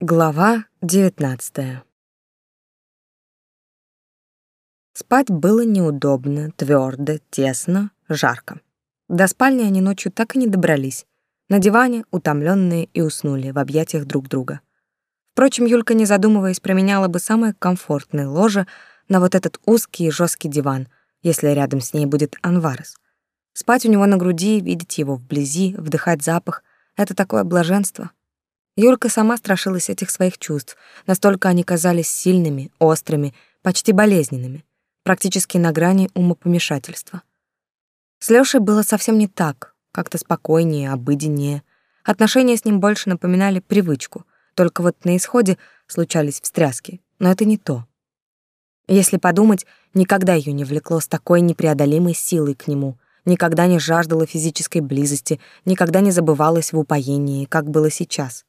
Глава 19. Спать было неудобно, твердо, тесно, жарко. До спальни они ночью так и не добрались. На диване, утомленные, и уснули в объятиях друг друга. Впрочем, Юлька, не задумываясь, променяла бы самое комфортное ложе на вот этот узкий и жесткий диван, если рядом с ней будет Анварес. Спать у него на груди, видеть его вблизи, вдыхать запах — это такое блаженство — Юлька сама страшилась этих своих чувств, настолько они казались сильными, острыми, почти болезненными, практически на грани умопомешательства. С Лёшей было совсем не так, как-то спокойнее, обыденнее. Отношения с ним больше напоминали привычку, только вот на исходе случались встряски, но это не то. Если подумать, никогда её не влекло с такой непреодолимой силой к нему, никогда не жаждала физической близости, никогда не забывалась в упоении, как было сейчас.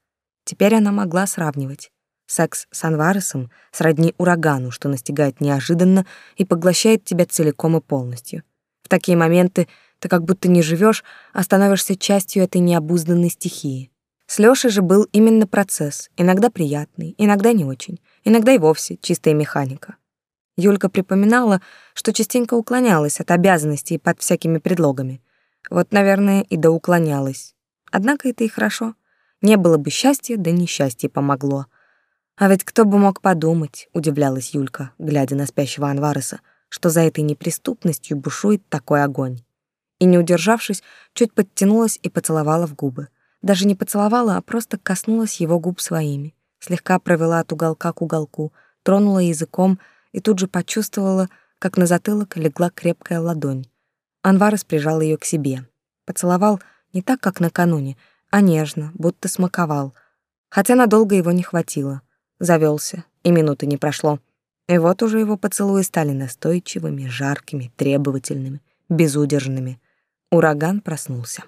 Теперь она могла сравнивать. Секс с Анваресом сродни урагану, что настигает неожиданно и поглощает тебя целиком и полностью. В такие моменты ты как будто не живешь, а становишься частью этой необузданной стихии. С Лёшей же был именно процесс, иногда приятный, иногда не очень, иногда и вовсе чистая механика. Юлька припоминала, что частенько уклонялась от обязанностей под всякими предлогами. Вот, наверное, и да уклонялась. Однако это и хорошо. Не было бы счастья, да несчастье помогло. А ведь кто бы мог подумать, удивлялась Юлька, глядя на спящего Анвареса, что за этой неприступностью бушует такой огонь. И не удержавшись, чуть подтянулась и поцеловала в губы. Даже не поцеловала, а просто коснулась его губ своими, слегка провела от уголка к уголку, тронула языком и тут же почувствовала, как на затылок легла крепкая ладонь. Анварес прижал ее к себе. Поцеловал не так, как накануне, а нежно, будто смаковал. Хотя надолго его не хватило. Завелся, и минуты не прошло. И вот уже его поцелуи стали настойчивыми, жаркими, требовательными, безудержными. Ураган проснулся.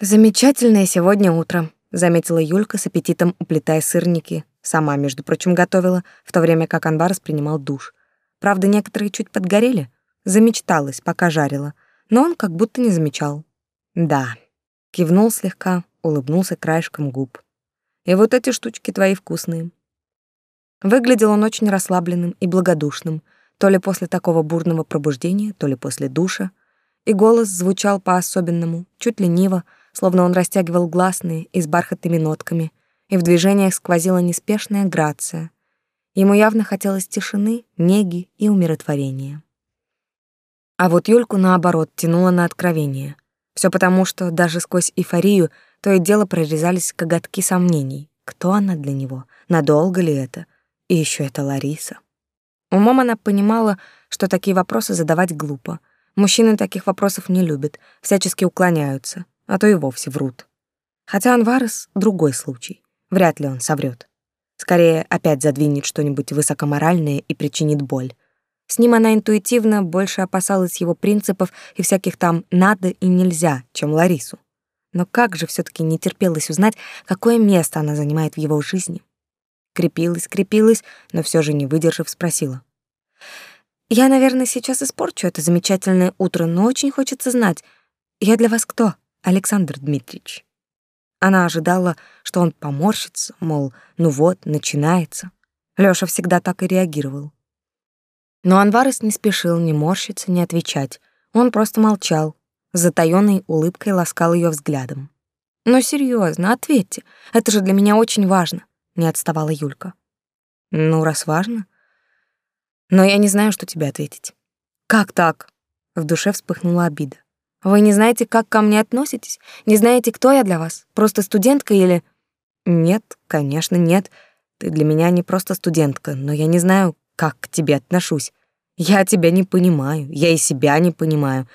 «Замечательное сегодня утро», — заметила Юлька с аппетитом, уплетая сырники. Сама, между прочим, готовила, в то время как Анбарс принимал душ. Правда, некоторые чуть подгорели. Замечталась, пока жарила. Но он как будто не замечал. Да, Кивнул слегка, улыбнулся краешком губ. И вот эти штучки твои вкусные. Выглядел он очень расслабленным и благодушным, то ли после такого бурного пробуждения, то ли после душа, и голос звучал по-особенному, чуть лениво, словно он растягивал гласные и с бархатными нотками, и в движениях сквозила неспешная грация. Ему явно хотелось тишины, неги и умиротворения. А вот Юльку, наоборот, тянуло на откровение — все потому, что даже сквозь эйфорию то и дело прорезались коготки сомнений. Кто она для него? Надолго ли это? И еще это Лариса. Умом она понимала, что такие вопросы задавать глупо. Мужчины таких вопросов не любят, всячески уклоняются, а то и вовсе врут. Хотя Анварес — другой случай. Вряд ли он соврет. Скорее, опять задвинет что-нибудь высокоморальное и причинит боль. С ним она интуитивно больше опасалась его принципов и всяких там «надо» и «нельзя», чем Ларису. Но как же все таки не терпелось узнать, какое место она занимает в его жизни. Крепилась, крепилась, но все же не выдержав, спросила. «Я, наверное, сейчас испорчу это замечательное утро, но очень хочется знать, я для вас кто, Александр Дмитриевич?» Она ожидала, что он поморщится, мол, ну вот, начинается. Лёша всегда так и реагировал. Но Анварес не спешил ни морщиться, ни отвечать. Он просто молчал, затаённой улыбкой ласкал ее взглядом. «Ну серьезно, ответьте, это же для меня очень важно», — не отставала Юлька. «Ну, раз важно. Но я не знаю, что тебе ответить». «Как так?» — в душе вспыхнула обида. «Вы не знаете, как ко мне относитесь? Не знаете, кто я для вас? Просто студентка или...» «Нет, конечно, нет. Ты для меня не просто студентка, но я не знаю, как к тебе отношусь. Я тебя не понимаю, я и себя не понимаю,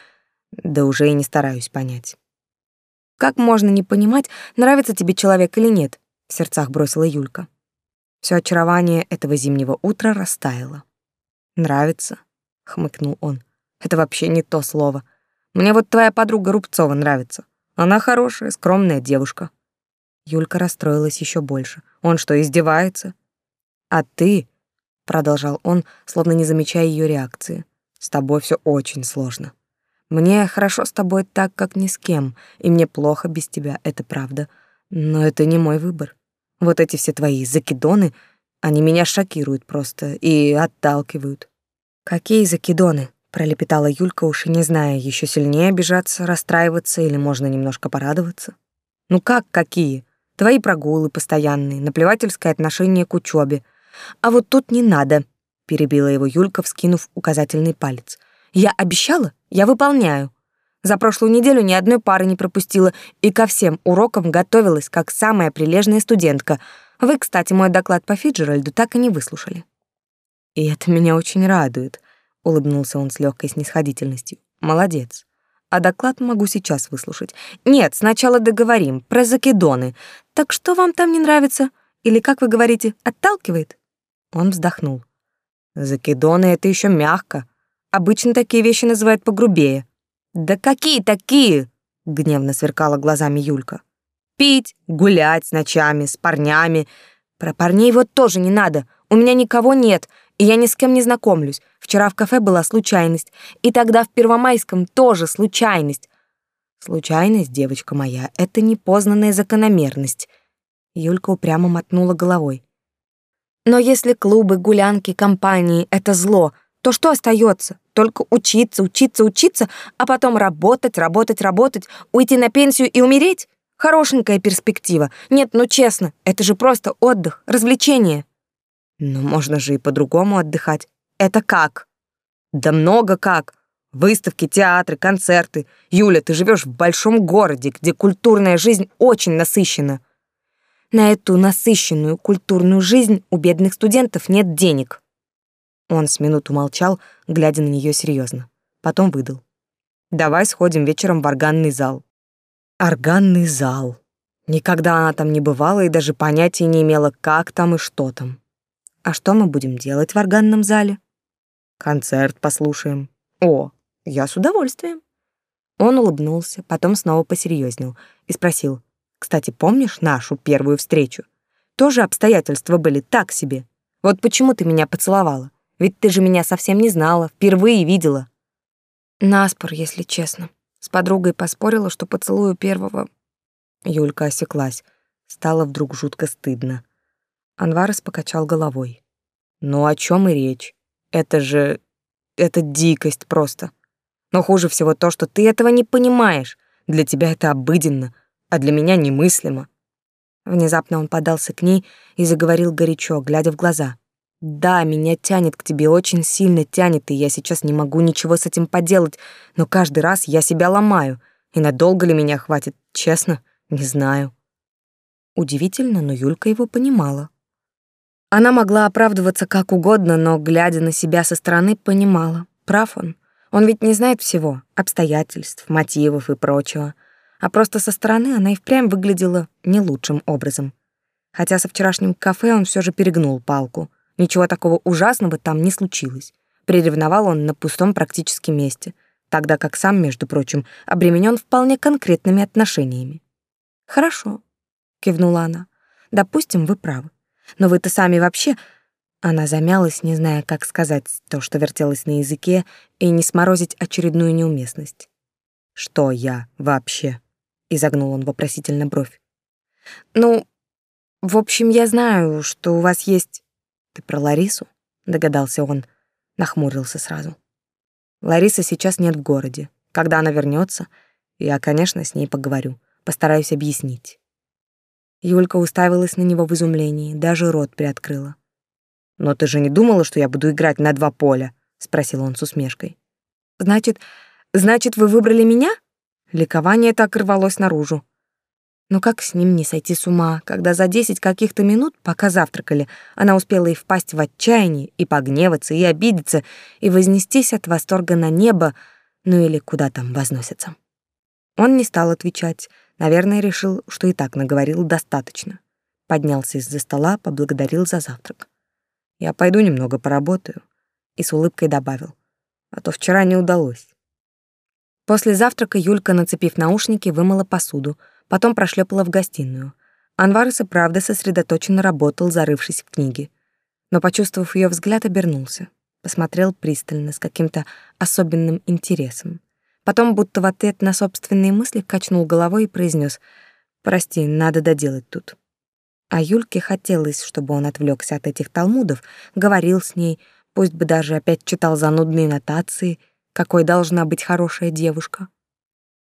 да уже и не стараюсь понять. Как можно не понимать, нравится тебе человек или нет? В сердцах бросила Юлька. Все очарование этого зимнего утра растаяло. Нравится, хмыкнул он. Это вообще не то слово. Мне вот твоя подруга Рубцова нравится. Она хорошая, скромная девушка. Юлька расстроилась еще больше. Он что, издевается? А ты продолжал он, словно не замечая ее реакции. С тобой все очень сложно. Мне хорошо с тобой так, как ни с кем, и мне плохо без тебя, это правда. Но это не мой выбор. Вот эти все твои закидоны, они меня шокируют просто и отталкивают. Какие закидоны? пролепетала Юлька, уж и не зная, еще сильнее обижаться, расстраиваться или можно немножко порадоваться. Ну как какие? Твои прогулы постоянные, наплевательское отношение к учебе. А вот тут не надо, перебила его Юлька, вскинув указательный палец. Я обещала, я выполняю. За прошлую неделю ни одной пары не пропустила и ко всем урокам готовилась как самая прилежная студентка. Вы, кстати, мой доклад по Фиджеральду так и не выслушали. И это меня очень радует, улыбнулся он с легкой снисходительностью. Молодец. А доклад могу сейчас выслушать. Нет, сначала договорим про закидоны. Так что вам там не нравится? Или, как вы говорите, отталкивает? Он вздохнул. Закидоны — это еще мягко. Обычно такие вещи называют погрубее. Да какие такие? Гневно сверкала глазами Юлька. Пить, гулять с ночами, с парнями. Про парней вот тоже не надо. У меня никого нет, и я ни с кем не знакомлюсь. Вчера в кафе была случайность, и тогда в Первомайском тоже случайность. Случайность, девочка моя, это непознанная закономерность. Юлька упрямо мотнула головой. Но если клубы, гулянки, компании — это зло, то что остается? Только учиться, учиться, учиться, а потом работать, работать, работать, уйти на пенсию и умереть? Хорошенькая перспектива. Нет, ну честно, это же просто отдых, развлечение. Но можно же и по-другому отдыхать. Это как? Да много как. Выставки, театры, концерты. Юля, ты живешь в большом городе, где культурная жизнь очень насыщена. На эту насыщенную культурную жизнь у бедных студентов нет денег. Он с минуту молчал, глядя на нее серьезно. Потом выдал. «Давай сходим вечером в органный зал». Органный зал. Никогда она там не бывала и даже понятия не имела, как там и что там. А что мы будем делать в органном зале? Концерт послушаем. О, я с удовольствием. Он улыбнулся, потом снова посерьезнел и спросил: кстати, помнишь нашу первую встречу? Тоже обстоятельства были так себе. Вот почему ты меня поцеловала? Ведь ты же меня совсем не знала, впервые видела. Наспор, если честно. С подругой поспорила, что поцелую первого. Юлька осеклась. Стало вдруг жутко стыдно. Анварес покачал головой. Ну о чем и речь? Это же... это дикость просто. Но хуже всего то, что ты этого не понимаешь. Для тебя это обыденно, а для меня немыслимо. Внезапно он подался к ней и заговорил горячо, глядя в глаза. Да, меня тянет к тебе, очень сильно тянет, и я сейчас не могу ничего с этим поделать, но каждый раз я себя ломаю. И надолго ли меня хватит, честно, не знаю. Удивительно, но Юлька его понимала. Она могла оправдываться как угодно, но, глядя на себя со стороны, понимала. Прав он. Он ведь не знает всего, обстоятельств, мотивов и прочего а просто со стороны она и впрямь выглядела не лучшим образом. Хотя со вчерашним кафе он все же перегнул палку. Ничего такого ужасного там не случилось. Приревновал он на пустом практически месте, тогда как сам, между прочим, обременен вполне конкретными отношениями. «Хорошо», — кивнула она. «Допустим, вы правы. Но вы-то сами вообще...» Она замялась, не зная, как сказать то, что вертелось на языке, и не сморозить очередную неуместность. «Что я вообще?» Изогнул он вопросительно бровь. Ну, в общем, я знаю, что у вас есть Ты про Ларису? догадался он, нахмурился сразу. Ларисы сейчас нет в городе. Когда она вернется, я, конечно, с ней поговорю, постараюсь объяснить. Юлька уставилась на него в изумлении, даже рот приоткрыла. «Но ты же не думала, что я буду играть на два поля?» — спросил он с усмешкой. «Значит, значит, вы выбрали меня?» Ликование так рвалось наружу. Но как с ним не сойти с ума, когда за десять каких-то минут, пока завтракали, она успела и впасть в отчаяние, и погневаться, и обидеться, и вознестись от восторга на небо, ну или куда там возносится. Он не стал отвечать, наверное, решил, что и так наговорил достаточно. Поднялся из-за стола, поблагодарил за завтрак. «Я пойду немного поработаю», и с улыбкой добавил, «а то вчера не удалось». После завтрака Юлька, нацепив наушники, вымыла посуду, потом прошлепала в гостиную. Анварес и правда сосредоточенно работал, зарывшись в книги. Но, почувствовав ее взгляд, обернулся. Посмотрел пристально, с каким-то особенным интересом. Потом, будто в ответ на собственные мысли, качнул головой и произнес: «Прости, надо доделать тут». А Юльке хотелось, чтобы он отвлекся от этих талмудов, говорил с ней, пусть бы даже опять читал занудные нотации, какой должна быть хорошая девушка.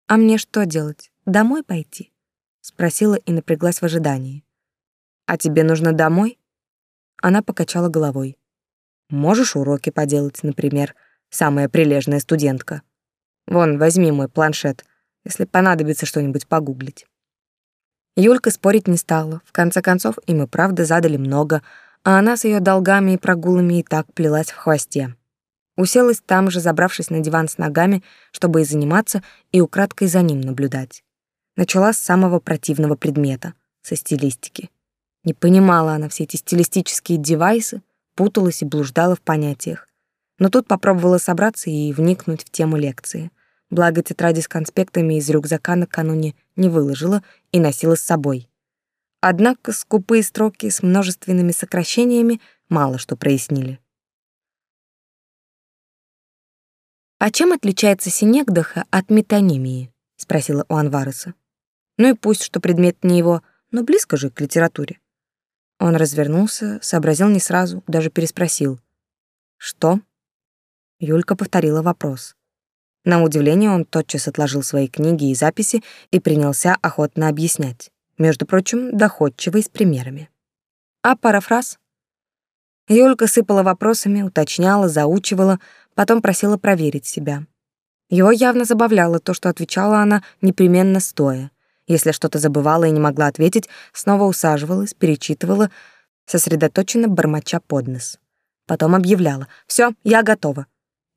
«А мне что делать? Домой пойти?» — спросила и напряглась в ожидании. «А тебе нужно домой?» Она покачала головой. «Можешь уроки поделать, например, самая прилежная студентка. Вон, возьми мой планшет, если понадобится что-нибудь погуглить». Юлька спорить не стала. В конце концов, им и правда задали много, а она с ее долгами и прогулами и так плелась в хвосте. Уселась там же, забравшись на диван с ногами, чтобы и заниматься, и украдкой за ним наблюдать. Начала с самого противного предмета — со стилистики. Не понимала она все эти стилистические девайсы, путалась и блуждала в понятиях. Но тут попробовала собраться и вникнуть в тему лекции. Благо тетради с конспектами из рюкзака накануне не выложила и носила с собой. Однако скупые строки с множественными сокращениями мало что прояснили. «А чем отличается синекдоха от метонимии?» — спросила у Анвареса. «Ну и пусть, что предмет не его, но близко же к литературе». Он развернулся, сообразил не сразу, даже переспросил. «Что?» Юлька повторила вопрос. На удивление он тотчас отложил свои книги и записи и принялся охотно объяснять. Между прочим, доходчиво и с примерами. А парафраз? Юлька сыпала вопросами, уточняла, заучивала, потом просила проверить себя. Его явно забавляло то, что отвечала она непременно стоя. Если что-то забывала и не могла ответить, снова усаживалась, перечитывала, сосредоточенно бормоча под нос. Потом объявляла «Все, я готова»,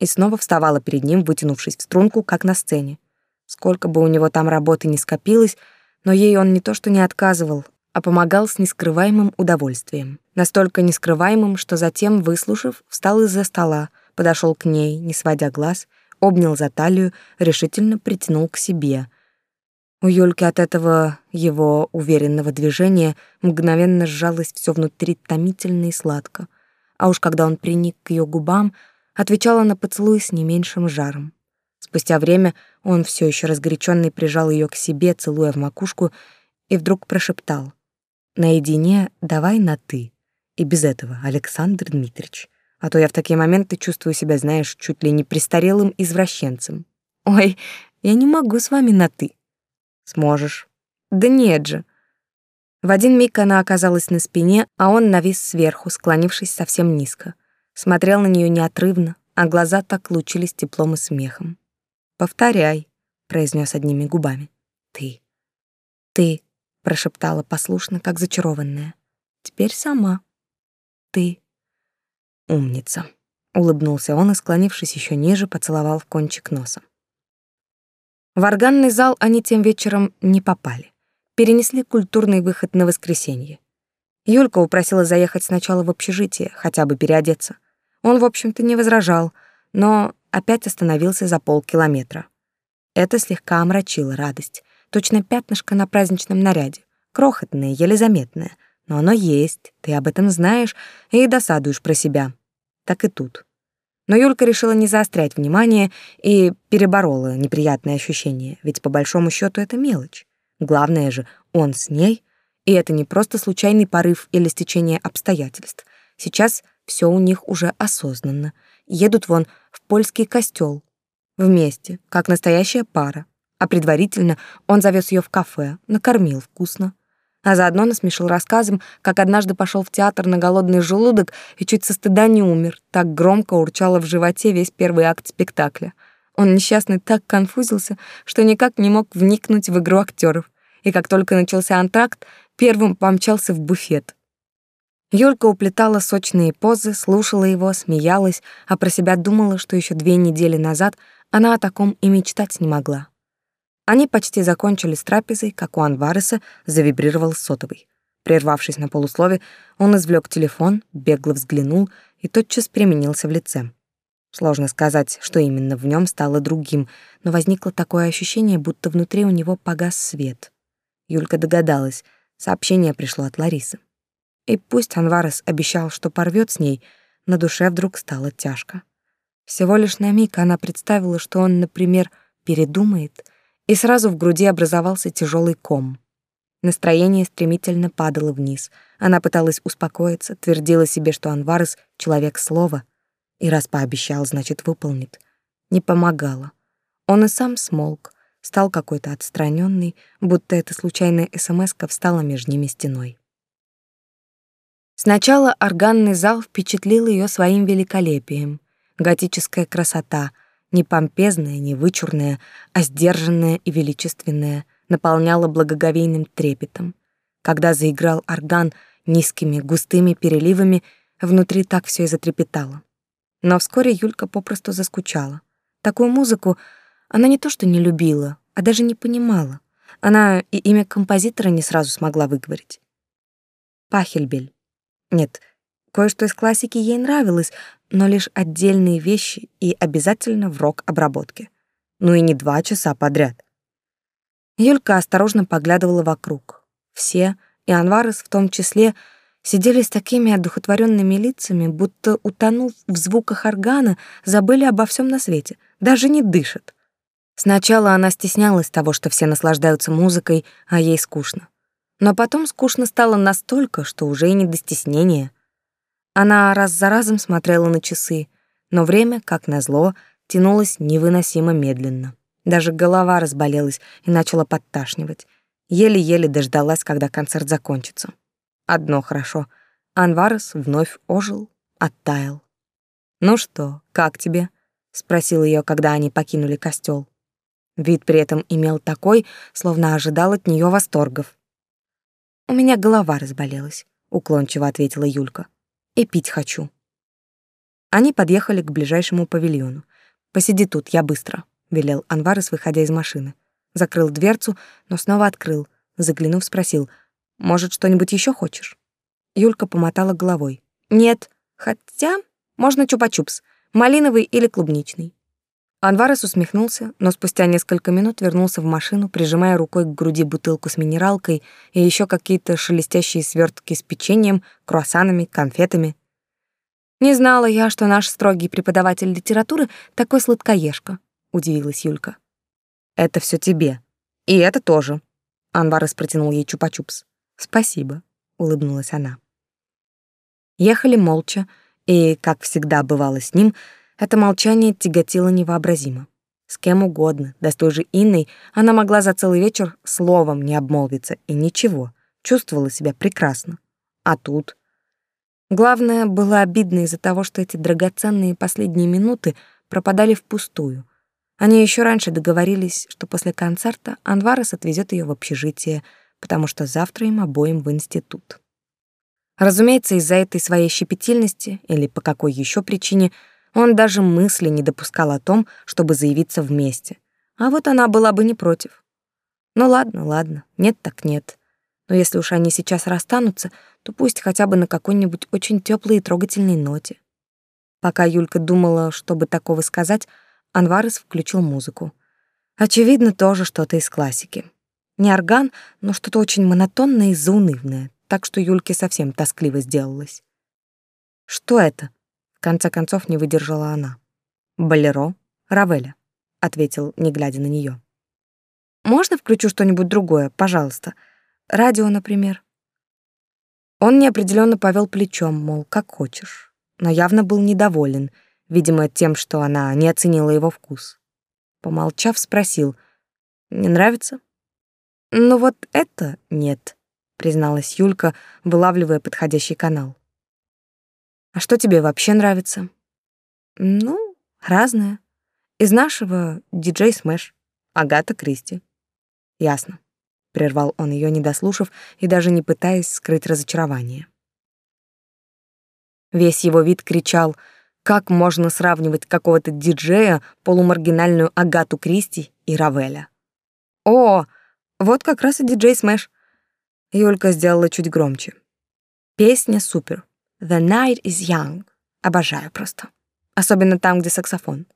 и снова вставала перед ним, вытянувшись в струнку, как на сцене. Сколько бы у него там работы не скопилось, но ей он не то что не отказывал, а помогал с нескрываемым удовольствием. Настолько нескрываемым, что затем, выслушав, встал из-за стола, подошел к ней, не сводя глаз, обнял за талию, решительно притянул к себе. У Юльки от этого его уверенного движения мгновенно сжалось все внутри томительно и сладко. А уж когда он приник к ее губам, отвечала на поцелуй с не меньшим жаром. Спустя время он все еще разгоряченный прижал ее к себе, целуя в макушку, и вдруг прошептал: "Наедине давай на ты. И без этого, Александр Дмитриевич, а то я в такие моменты чувствую себя, знаешь, чуть ли не престарелым извращенцем. Ой, я не могу с вами на ты. Сможешь. Да нет же. В один миг она оказалась на спине, а он навис сверху, склонившись совсем низко смотрел на нее неотрывно, а глаза так лучились теплом и смехом. «Повторяй», — произнес одними губами. «Ты, ты», — прошептала послушно, как зачарованная. «Теперь сама. Ты». «Умница», — улыбнулся он и, склонившись еще ниже, поцеловал в кончик носа. В органный зал они тем вечером не попали. Перенесли культурный выход на воскресенье. Юлька упросила заехать сначала в общежитие, хотя бы переодеться. Он, в общем-то, не возражал, но опять остановился за полкилометра. Это слегка омрачило радость. Точно пятнышко на праздничном наряде. Крохотное, еле заметное. Но оно есть, ты об этом знаешь и досадуешь про себя. Так и тут. Но Юлька решила не заострять внимание и переборола неприятное ощущение, ведь по большому счету это мелочь. Главное же, он с ней, и это не просто случайный порыв или стечение обстоятельств. Сейчас все у них уже осознанно. Едут вон в польский костел. Вместе, как настоящая пара. А предварительно он завез ее в кафе, накормил вкусно. А заодно насмешил рассказом, как однажды пошел в театр на голодный желудок и чуть со стыда не умер. Так громко урчало в животе весь первый акт спектакля. Он несчастный так конфузился, что никак не мог вникнуть в игру актеров. И как только начался антракт, первым помчался в буфет. Юлька уплетала сочные позы, слушала его, смеялась, а про себя думала, что еще две недели назад она о таком и мечтать не могла. Они почти закончили с трапезой, как у Анвареса завибрировал сотовый. Прервавшись на полуслове, он извлек телефон, бегло взглянул и тотчас применился в лице. Сложно сказать, что именно в нем стало другим, но возникло такое ощущение, будто внутри у него погас свет. Юлька догадалась, сообщение пришло от Ларисы. И пусть Анварес обещал, что порвет с ней, на душе вдруг стало тяжко. Всего лишь на миг она представила, что он, например, передумает, и сразу в груди образовался тяжелый ком. Настроение стремительно падало вниз. Она пыталась успокоиться, твердила себе, что Анварес — человек слова. И раз пообещал, значит, выполнит. Не помогало. Он и сам смолк, стал какой-то отстраненный, будто эта случайная СМС-ка встала между ними стеной. Сначала органный зал впечатлил ее своим великолепием. Готическая красота, не помпезная, не вычурная, а сдержанная и величественная, наполняла благоговейным трепетом. Когда заиграл орган низкими густыми переливами, внутри так все и затрепетало. Но вскоре Юлька попросту заскучала. Такую музыку она не то что не любила, а даже не понимала. Она и имя композитора не сразу смогла выговорить. Пахельбель. Нет, кое-что из классики ей нравилось, но лишь отдельные вещи и обязательно в рок-обработке. Ну и не два часа подряд. Юлька осторожно поглядывала вокруг. Все, и Анварес в том числе, сидели с такими одухотворенными лицами, будто, утонув в звуках органа, забыли обо всем на свете, даже не дышат. Сначала она стеснялась того, что все наслаждаются музыкой, а ей скучно. Но потом скучно стало настолько, что уже и не до стеснения. Она раз за разом смотрела на часы, но время, как назло, тянулось невыносимо медленно. Даже голова разболелась и начала подташнивать. Еле-еле дождалась, когда концерт закончится. Одно хорошо. Анварес вновь ожил, оттаял. «Ну что, как тебе?» — спросил ее, когда они покинули костел. Вид при этом имел такой, словно ожидал от нее восторгов. «У меня голова разболелась», — уклончиво ответила Юлька. «И пить хочу». Они подъехали к ближайшему павильону. «Посиди тут, я быстро» велел Анварес, выходя из машины. Закрыл дверцу, но снова открыл. Заглянув, спросил: "Может, что-нибудь еще хочешь?" Юлька помотала головой. "Нет, хотя можно чупа-чупс, малиновый или клубничный". Анварес усмехнулся, но спустя несколько минут вернулся в машину, прижимая рукой к груди бутылку с минералкой и еще какие-то шелестящие свертки с печеньем, круассанами, конфетами. Не знала я, что наш строгий преподаватель литературы такой сладкоежка, удивилась Юлька. Это все тебе. И это тоже. Анварес протянул ей чупа-чупс. Спасибо, улыбнулась она. Ехали молча, и, как всегда бывало с ним, это молчание тяготило невообразимо. С кем угодно, да с той же Инной, она могла за целый вечер словом не обмолвиться, и ничего, чувствовала себя прекрасно. А тут... Главное, было обидно из-за того, что эти драгоценные последние минуты пропадали впустую, они еще раньше договорились, что после концерта Анварес отвезет ее в общежитие, потому что завтра им обоим в институт. Разумеется, из-за этой своей щепетильности или по какой еще причине он даже мысли не допускал о том, чтобы заявиться вместе. А вот она была бы не против. Ну ладно, ладно, нет так нет. Но если уж они сейчас расстанутся, то пусть хотя бы на какой-нибудь очень теплой и трогательной ноте. Пока Юлька думала, чтобы такого сказать, Анварес включил музыку. Очевидно, тоже что-то из классики. Не орган, но что-то очень монотонное и заунывное, так что Юльке совсем тоскливо сделалось. «Что это?» — конце концов не выдержала она. «Болеро Равеля», — ответил, не глядя на нее. «Можно включу что-нибудь другое, пожалуйста? Радио, например?» Он неопределенно повел плечом, мол, как хочешь, но явно был недоволен — видимо, тем, что она не оценила его вкус. Помолчав, спросил, «Не нравится?» «Ну вот это нет», — призналась Юлька, вылавливая подходящий канал. «А что тебе вообще нравится?» «Ну, разное. Из нашего DJ Smash, Агата Кристи». «Ясно», — прервал он ее, не дослушав и даже не пытаясь скрыть разочарование. Весь его вид кричал — как можно сравнивать какого-то диджея, полумаргинальную Агату Кристи и Равеля? О, вот как раз и DJ Smash. Юлька сделала чуть громче. Песня супер. The night is young. Обожаю просто. Особенно там, где саксофон.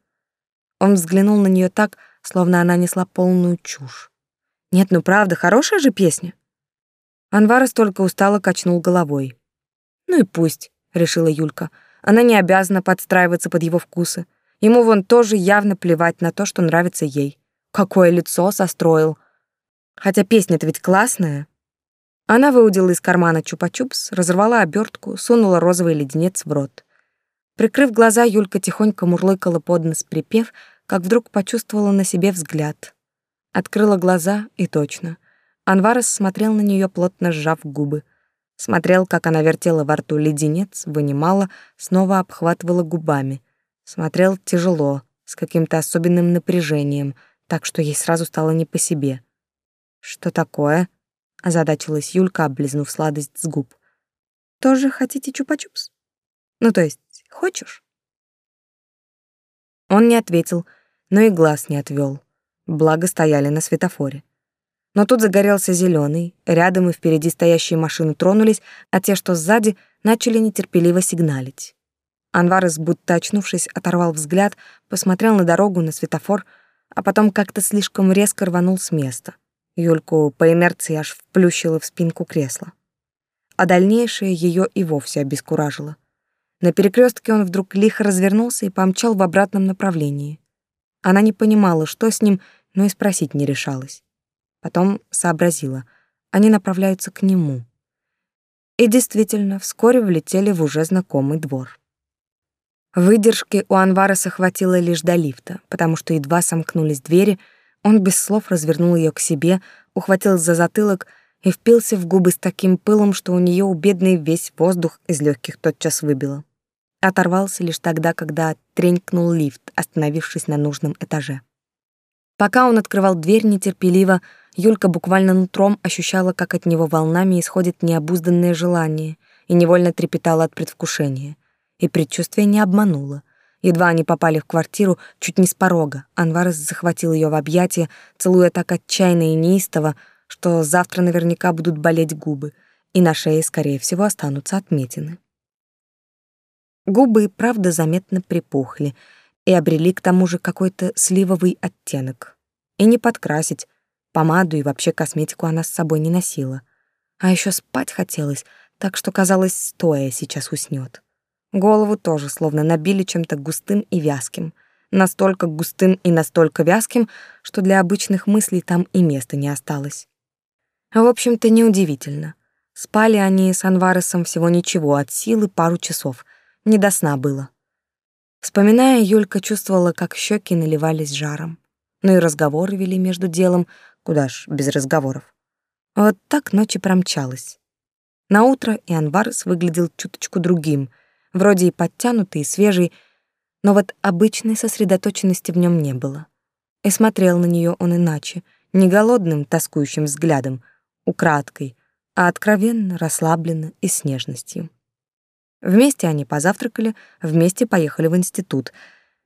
Он взглянул на нее так, словно она несла полную чушь. Нет, ну правда, хорошая же песня. Анварес только устало качнул головой. Ну и пусть, решила Юлька. Она не обязана подстраиваться под его вкусы. Ему вон тоже явно плевать на то, что нравится ей. Какое лицо состроил. Хотя песня-то ведь классная. Она выудила из кармана чупа-чупс, разорвала обертку, сунула розовый леденец в рот. Прикрыв глаза, Юлька тихонько мурлыкала под нос припев, как вдруг почувствовала на себе взгляд. Открыла глаза, и точно. Анварес смотрел на нее, плотно сжав губы. Смотрел, как она вертела во рту леденец, вынимала, снова обхватывала губами. Смотрел тяжело, с каким-то особенным напряжением, так что ей сразу стало не по себе. «Что такое?» — озадачилась Юлька, облизнув сладость с губ. «Тоже хотите чупа-чупс? Ну, то есть, хочешь?» Он не ответил, но и глаз не отвел. Благо стояли на светофоре. Но тут загорелся зеленый, рядом и впереди стоящие машины тронулись, а те, что сзади, начали нетерпеливо сигналить. Анварес, будто очнувшись, оторвал взгляд, посмотрел на дорогу, на светофор, а потом как-то слишком резко рванул с места. Юльку по инерции аж вплющило в спинку кресла. А дальнейшее ее и вовсе обескуражило. На перекрестке он вдруг лихо развернулся и помчал в обратном направлении. Она не понимала, что с ним, но и спросить не решалась. Потом сообразила. Они направляются к нему. И действительно, вскоре влетели в уже знакомый двор. Выдержки у Анвара хватило лишь до лифта, потому что едва сомкнулись двери, он без слов развернул ее к себе, ухватил за затылок и впился в губы с таким пылом, что у нее у бедной весь воздух из легких тотчас выбило. Оторвался лишь тогда, когда тренькнул лифт, остановившись на нужном этаже. Пока он открывал дверь нетерпеливо, Юлька буквально нутром ощущала, как от него волнами исходит необузданное желание, и невольно трепетала от предвкушения. И предчувствие не обмануло. Едва они попали в квартиру, чуть не с порога, Анварес захватил ее в объятия, целуя так отчаянно и неистово, что завтра наверняка будут болеть губы, и на шее, скорее всего, останутся отметины. Губы и правда заметно припухли и обрели к тому же какой-то сливовый оттенок. И не подкрасить, помаду и вообще косметику она с собой не носила. А еще спать хотелось, так что казалось, стоя сейчас уснет. Голову тоже словно набили чем-то густым и вязким. Настолько густым и настолько вязким, что для обычных мыслей там и места не осталось. В общем-то, неудивительно. Спали они с Анваресом всего ничего, от силы пару часов — не до сна было. Вспоминая, Юлька чувствовала, как щеки наливались жаром. Ну и разговоры вели между делом, куда ж без разговоров. Вот так ночи промчалась. На утро и Анварс выглядел чуточку другим, вроде и подтянутый, и свежий, но вот обычной сосредоточенности в нем не было. И смотрел на нее он иначе, не голодным, тоскующим взглядом, украдкой, а откровенно, расслабленно и с нежностью. Вместе они позавтракали, вместе поехали в институт.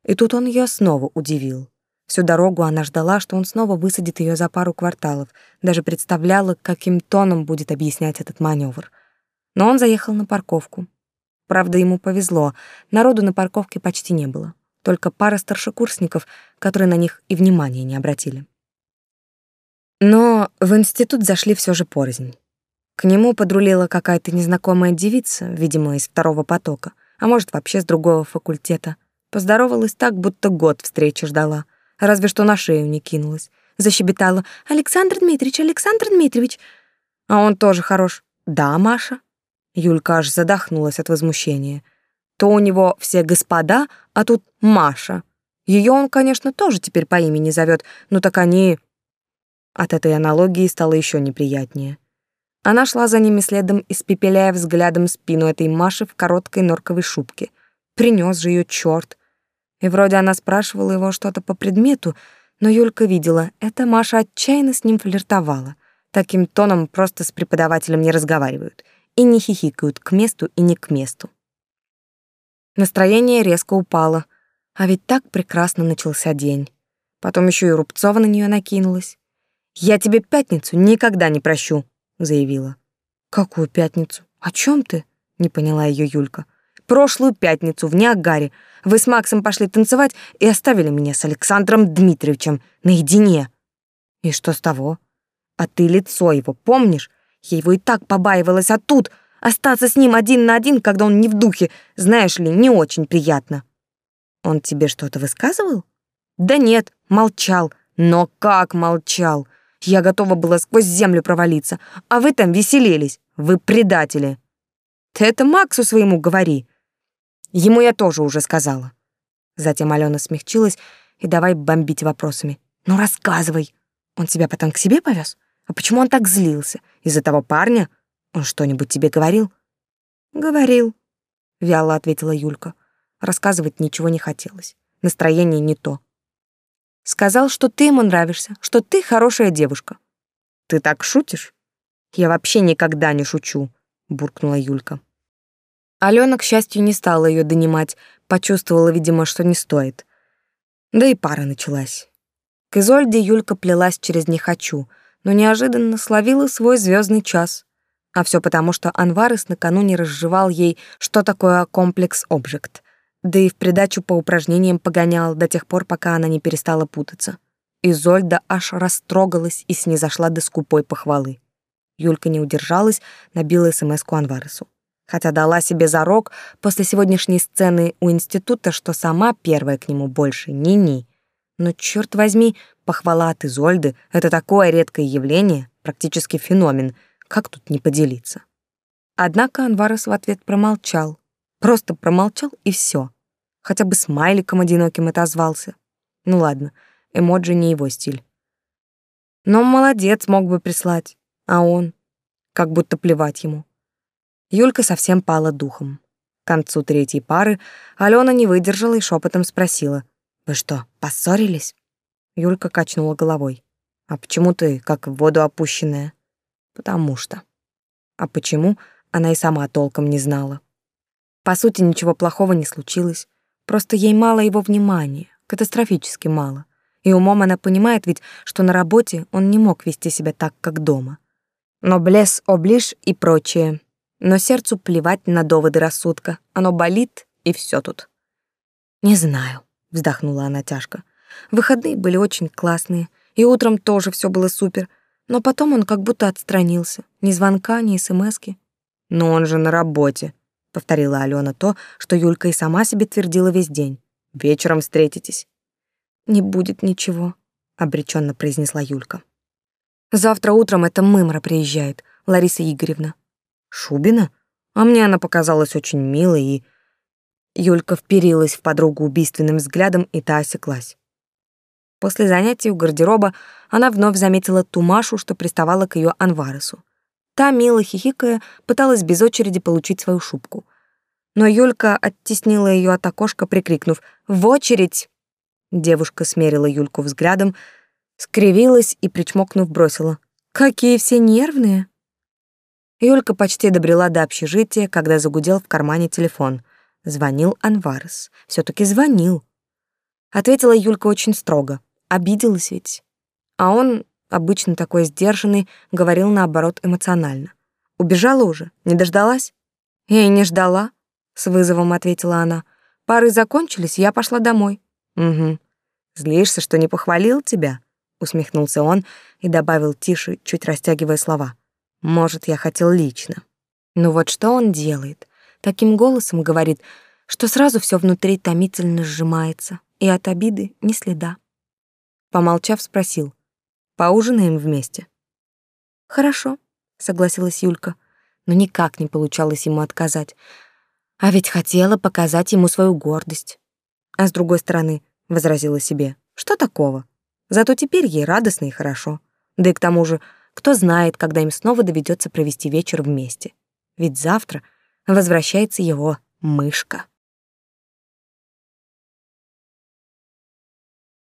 И тут он ее снова удивил. Всю дорогу она ждала, что он снова высадит ее за пару кварталов, даже представляла, каким тоном будет объяснять этот маневр. Но он заехал на парковку. Правда, ему повезло, народу на парковке почти не было. Только пара старшекурсников, которые на них и внимания не обратили. Но в институт зашли все же порознь. К нему подрулила какая-то незнакомая девица, видимо, из второго потока, а может, вообще с другого факультета. Поздоровалась так, будто год встречи ждала, разве что на шею не кинулась. Защебетала «Александр Дмитриевич, Александр Дмитриевич!» А он тоже хорош. «Да, Маша?» Юлька аж задохнулась от возмущения. То у него все господа, а тут Маша. Ее он, конечно, тоже теперь по имени зовет, но так они... От этой аналогии стало еще неприятнее. Она шла за ними следом, испепеляя взглядом спину этой Маши в короткой норковой шубке. Принес же ее черт. И вроде она спрашивала его что-то по предмету, но Юлька видела, эта Маша отчаянно с ним флиртовала. Таким тоном просто с преподавателем не разговаривают и не хихикают к месту и не к месту. Настроение резко упало, а ведь так прекрасно начался день. Потом еще и Рубцова на нее накинулась. «Я тебе пятницу никогда не прощу», заявила. Какую пятницу? О чем ты? Не поняла ее Юлька. Прошлую пятницу в Ниагаре вы с Максом пошли танцевать и оставили меня с Александром Дмитриевичем наедине. И что с того? А ты лицо его помнишь? Я его и так побаивалась, а тут остаться с ним один на один, когда он не в духе, знаешь ли, не очень приятно. Он тебе что-то высказывал? Да нет, молчал. Но как молчал? Я готова была сквозь землю провалиться, а вы там веселились. Вы предатели. Ты это Максу своему говори. Ему я тоже уже сказала. Затем Алена смягчилась и давай бомбить вопросами. Ну рассказывай. Он тебя потом к себе повез? А почему он так злился? Из-за того парня? Он что-нибудь тебе говорил? Говорил, вяло ответила Юлька. Рассказывать ничего не хотелось. Настроение не то. Сказал, что ты ему нравишься, что ты хорошая девушка. Ты так шутишь? Я вообще никогда не шучу, буркнула Юлька. Алена, к счастью, не стала ее донимать, почувствовала, видимо, что не стоит. Да и пара началась. К Изольде Юлька плелась через «не хочу», но неожиданно словила свой звездный час. А все потому, что Анварес накануне разжевал ей, что такое комплекс-обжект — да и в придачу по упражнениям погонял до тех пор, пока она не перестала путаться. Изольда аж растрогалась и снизошла до скупой похвалы. Юлька не удержалась, набила СМС-ку Анваресу. Хотя дала себе зарок после сегодняшней сцены у института, что сама первая к нему больше ни-ни. Но, черт возьми, похвала от Изольды — это такое редкое явление, практически феномен, как тут не поделиться. Однако Анварес в ответ промолчал, Просто промолчал и все. Хотя бы смайликом одиноким отозвался. Ну ладно, эмоджи не его стиль. Но молодец, мог бы прислать. А он? Как будто плевать ему. Юлька совсем пала духом. К концу третьей пары Алена не выдержала и шепотом спросила. «Вы что, поссорились?» Юлька качнула головой. «А почему ты как в воду опущенная?» «Потому что». А почему, она и сама толком не знала. По сути, ничего плохого не случилось. Просто ей мало его внимания, катастрофически мало. И умом она понимает ведь, что на работе он не мог вести себя так, как дома. Но блес, оближ и прочее. Но сердцу плевать на доводы рассудка. Оно болит, и все тут. «Не знаю», — вздохнула она тяжко. Выходные были очень классные, и утром тоже все было супер, но потом он как будто отстранился. Ни звонка, ни смски. «Но он же на работе», — повторила Алена то, что Юлька и сама себе твердила весь день. «Вечером встретитесь». «Не будет ничего», — обреченно произнесла Юлька. «Завтра утром эта мымра приезжает, Лариса Игоревна». «Шубина? А мне она показалась очень милой и...» Юлька вперилась в подругу убийственным взглядом, и та осеклась. После занятий у гардероба она вновь заметила ту Машу, что приставала к ее Анваресу. Та, мило хихикая, пыталась без очереди получить свою шубку. Но Юлька оттеснила ее от окошка, прикрикнув «В очередь!». Девушка смерила Юльку взглядом, скривилась и, причмокнув, бросила «Какие все нервные!». Юлька почти добрела до общежития, когда загудел в кармане телефон. Звонил Анварес. все таки звонил. Ответила Юлька очень строго. Обиделась ведь. А он обычно такой сдержанный, говорил наоборот эмоционально. «Убежала уже? Не дождалась?» «Я и не ждала», — с вызовом ответила она. «Пары закончились, я пошла домой». «Угу. Злишься, что не похвалил тебя?» — усмехнулся он и добавил тише, чуть растягивая слова. «Может, я хотел лично». Ну вот что он делает? Таким голосом говорит, что сразу все внутри томительно сжимается, и от обиды ни следа. Помолчав, спросил, Поужинаем вместе. Хорошо, согласилась Юлька, но никак не получалось ему отказать. А ведь хотела показать ему свою гордость. А с другой стороны, возразила себе, что такого? Зато теперь ей радостно и хорошо. Да и к тому же, кто знает, когда им снова доведется провести вечер вместе. Ведь завтра возвращается его мышка.